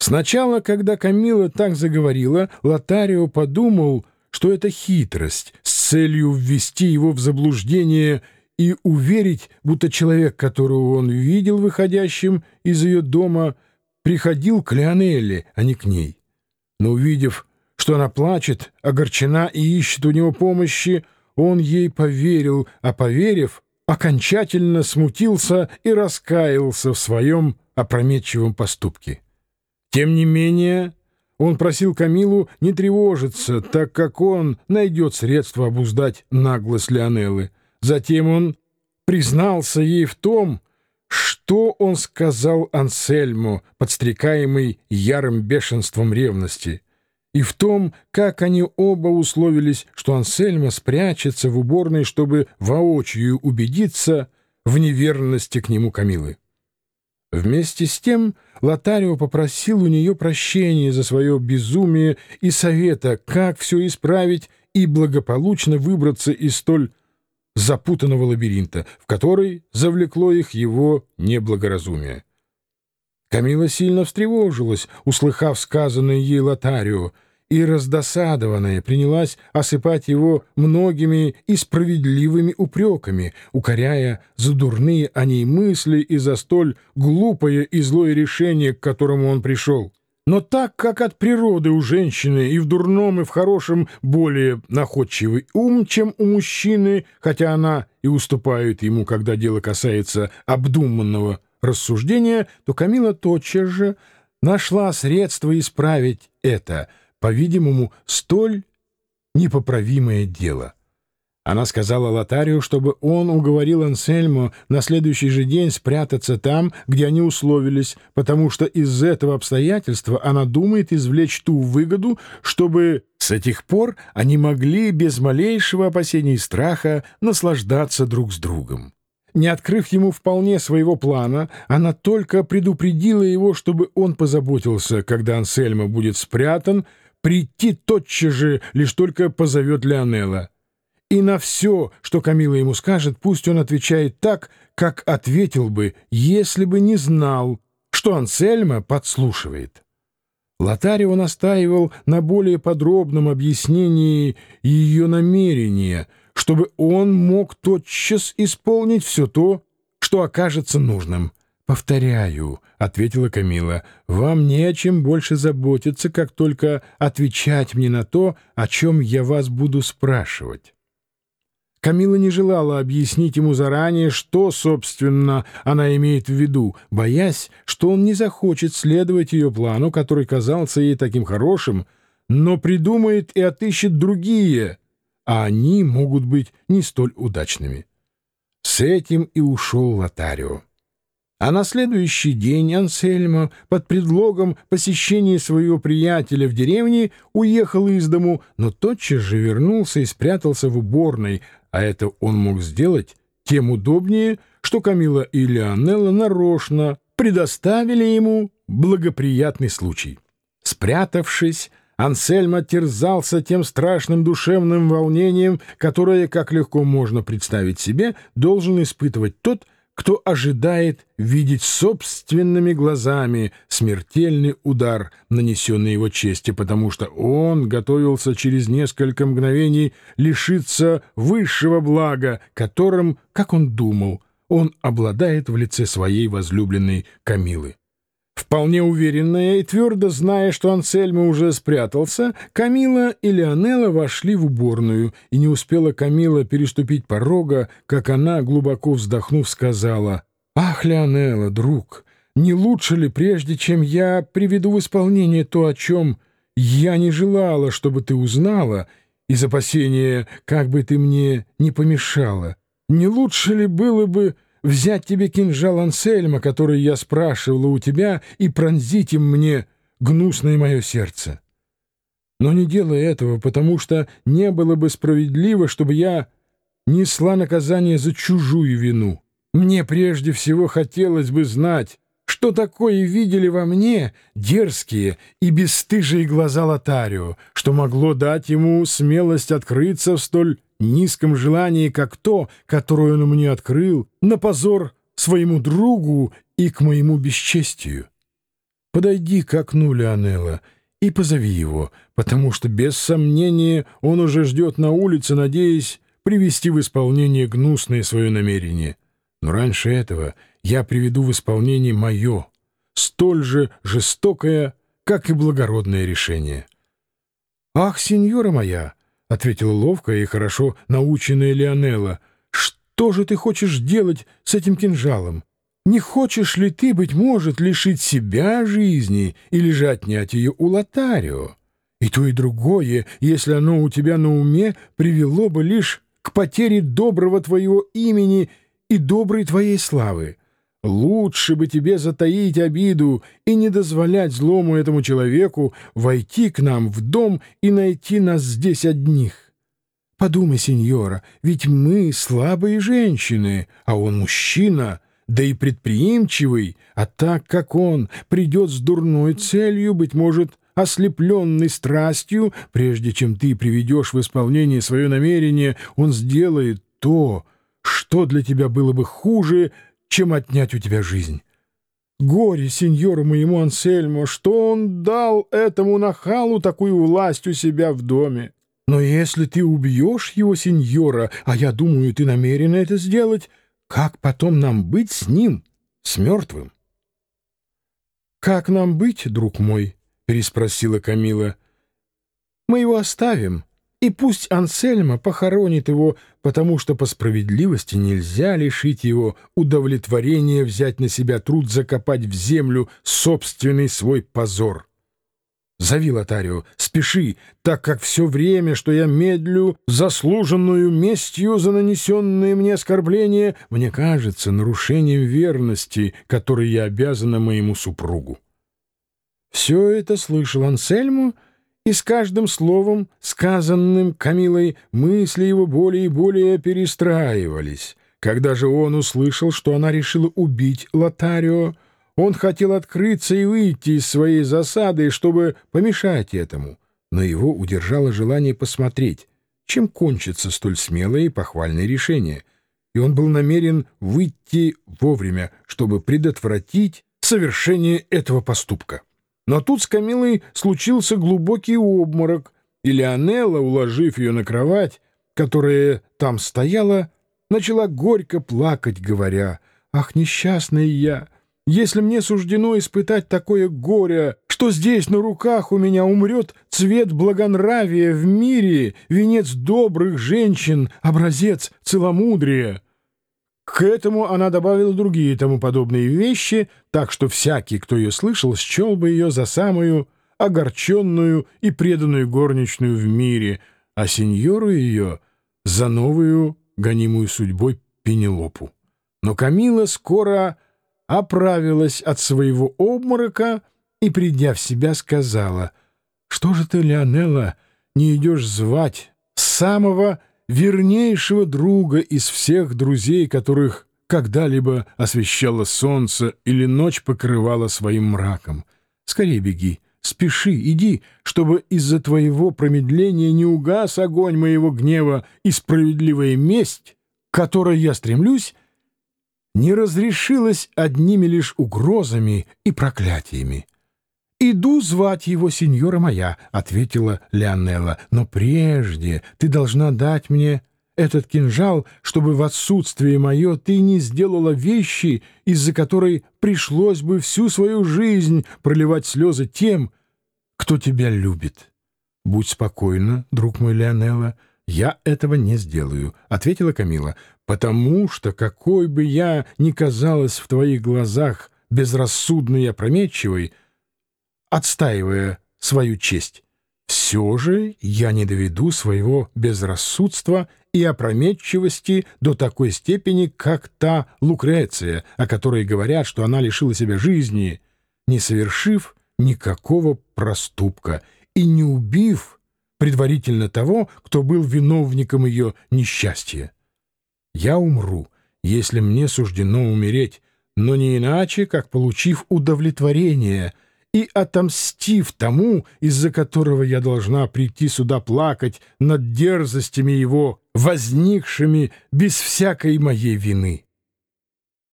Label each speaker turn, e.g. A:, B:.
A: Сначала, когда Камила так заговорила, Лотарио подумал, что это хитрость с целью ввести его в заблуждение и уверить, будто человек, которого он видел выходящим из ее дома, приходил к Леонелле, а не к ней. Но увидев, что она плачет, огорчена и ищет у него помощи, он ей поверил, а поверив, окончательно смутился и раскаялся в своем опрометчивом поступке. Тем не менее, он просил Камилу не тревожиться, так как он найдет средства обуздать наглость Леонеллы. Затем он признался ей в том, что он сказал Ансельму, подстрекаемый ярым бешенством ревности, и в том, как они оба условились, что Ансельма спрячется в уборной, чтобы воочию убедиться в неверности к нему Камилы. Вместе с тем Лотарио попросил у нее прощения за свое безумие и совета, как все исправить и благополучно выбраться из столь запутанного лабиринта, в который завлекло их его неблагоразумие. Камила сильно встревожилась, услыхав сказанное ей Лотарио, и, раздосадованная, принялась осыпать его многими и справедливыми упреками, укоряя за дурные о ней мысли и за столь глупое и злое решение, к которому он пришел. Но так как от природы у женщины и в дурном, и в хорошем более находчивый ум, чем у мужчины, хотя она и уступает ему, когда дело касается обдуманного рассуждения, то Камила тотчас же нашла средства исправить это — по-видимому, столь непоправимое дело. Она сказала Лотарию, чтобы он уговорил Ансельмо на следующий же день спрятаться там, где они условились, потому что из этого обстоятельства она думает извлечь ту выгоду, чтобы с этих пор они могли без малейшего опасения и страха наслаждаться друг с другом. Не открыв ему вполне своего плана, она только предупредила его, чтобы он позаботился, когда Ансельмо будет спрятан, прийти тотчас же, лишь только позовет Леонелла. И на все, что Камила ему скажет, пусть он отвечает так, как ответил бы, если бы не знал, что Ансельма подслушивает. Лотарио настаивал на более подробном объяснении ее намерения, чтобы он мог тотчас исполнить все то, что окажется нужным — «Повторяю», — ответила Камила, — «вам не о чем больше заботиться, как только отвечать мне на то, о чем я вас буду спрашивать». Камила не желала объяснить ему заранее, что, собственно, она имеет в виду, боясь, что он не захочет следовать ее плану, который казался ей таким хорошим, но придумает и отыщет другие, а они могут быть не столь удачными. С этим и ушел Лотарио. А на следующий день Ансельмо под предлогом посещения своего приятеля в деревне уехал из дому, но тотчас же вернулся и спрятался в уборной, а это он мог сделать тем удобнее, что Камила и Леонелла нарочно предоставили ему благоприятный случай. Спрятавшись, Ансельмо терзался тем страшным душевным волнением, которое, как легко можно представить себе, должен испытывать тот, кто ожидает видеть собственными глазами смертельный удар, нанесенный его чести, потому что он готовился через несколько мгновений лишиться высшего блага, которым, как он думал, он обладает в лице своей возлюбленной Камилы. Вполне уверенная и твердо зная, что Ансельмо уже спрятался, Камила и Леонела вошли в уборную, и не успела Камила переступить порога, как она, глубоко вздохнув, сказала, «Ах, Леонела, друг, не лучше ли, прежде чем я приведу в исполнение то, о чем я не желала, чтобы ты узнала, из опасения, как бы ты мне не помешала, не лучше ли было бы...» взять тебе кинжал Ансельма, который я спрашивала у тебя, и пронзить им мне гнусное мое сердце. Но не делай этого, потому что не было бы справедливо, чтобы я несла наказание за чужую вину. Мне прежде всего хотелось бы знать, что такое видели во мне дерзкие и бесстыжие глаза Лотарио, что могло дать ему смелость открыться в столь низком желании, как то, которое он мне открыл, на позор своему другу и к моему бесчестию. Подойди к окну Леонела и позови его, потому что, без сомнения, он уже ждет на улице, надеясь привести в исполнение гнусное свое намерение. Но раньше этого я приведу в исполнение мое, столь же жестокое, как и благородное решение. — Ах, сеньора моя! — ответила ловкая и хорошо наученная Леонелла. — Что же ты хочешь делать с этим кинжалом? Не хочешь ли ты, быть может, лишить себя жизни или же отнять ее у Лотарио? И то, и другое, если оно у тебя на уме, привело бы лишь к потере доброго твоего имени и доброй твоей славы. Лучше бы тебе затаить обиду и не дозволять злому этому человеку войти к нам в дом и найти нас здесь одних. Подумай, сеньора, ведь мы слабые женщины, а он мужчина, да и предприимчивый, а так как он придет с дурной целью, быть может, ослепленный страстью, прежде чем ты приведешь в исполнение свое намерение, он сделает то, что для тебя было бы хуже, чем отнять у тебя жизнь. Горе сеньору моему Ансельмо, что он дал этому нахалу такую власть у себя в доме. Но если ты убьешь его, сеньора, а я думаю, ты намерена это сделать, как потом нам быть с ним, с мертвым? — Как нам быть, друг мой? — переспросила Камила. — Мы его оставим, и пусть Ансельма похоронит его, потому что по справедливости нельзя лишить его удовлетворения взять на себя труд закопать в землю собственный свой позор. Зови Лотарио, спеши, так как все время, что я медлю, заслуженную местью за нанесенные мне оскорбления, мне кажется нарушением верности, которой я обязана моему супругу. Все это слышал Ансельму, и с каждым словом, сказанным Камилой, мысли его более и более перестраивались. Когда же он услышал, что она решила убить Лотарио, он хотел открыться и выйти из своей засады, чтобы помешать этому, но его удержало желание посмотреть, чем кончится столь смелое и похвальное решение, и он был намерен выйти вовремя, чтобы предотвратить совершение этого поступка. Но тут с Камилой случился глубокий обморок, и Леонелла, уложив ее на кровать, которая там стояла, начала горько плакать, говоря, «Ах, несчастная я! Если мне суждено испытать такое горе, что здесь на руках у меня умрет цвет благонравия в мире, венец добрых женщин, образец целомудрия!» К этому она добавила другие тому подобные вещи, так что всякий, кто ее слышал, счел бы ее за самую огорченную и преданную горничную в мире, а сеньору ее за новую, гонимую судьбой, Пенелопу. Но Камила скоро оправилась от своего обморока и, придя в себя, сказала, «Что же ты, Леонелла, не идешь звать самого вернейшего друга из всех друзей, которых когда-либо освещало солнце или ночь покрывала своим мраком. Скорее беги, спеши, иди, чтобы из-за твоего промедления не угас огонь моего гнева и справедливая месть, к которой я стремлюсь, не разрешилась одними лишь угрозами и проклятиями. «Иду звать его, сеньора моя», — ответила Леонелла. «Но прежде ты должна дать мне этот кинжал, чтобы в отсутствие мое ты не сделала вещи, из-за которой пришлось бы всю свою жизнь проливать слезы тем, кто тебя любит». «Будь спокойна, друг мой Леонелла, я этого не сделаю», — ответила Камила, «потому что, какой бы я ни казалась в твоих глазах безрассудной и опрометчивой, — отстаивая свою честь. Все же я не доведу своего безрассудства и опрометчивости до такой степени, как та Лукреция, о которой говорят, что она лишила себя жизни, не совершив никакого проступка и не убив предварительно того, кто был виновником ее несчастья. Я умру, если мне суждено умереть, но не иначе, как получив удовлетворение — и отомстив тому, из-за которого я должна прийти сюда плакать над дерзостями его, возникшими без всякой моей вины.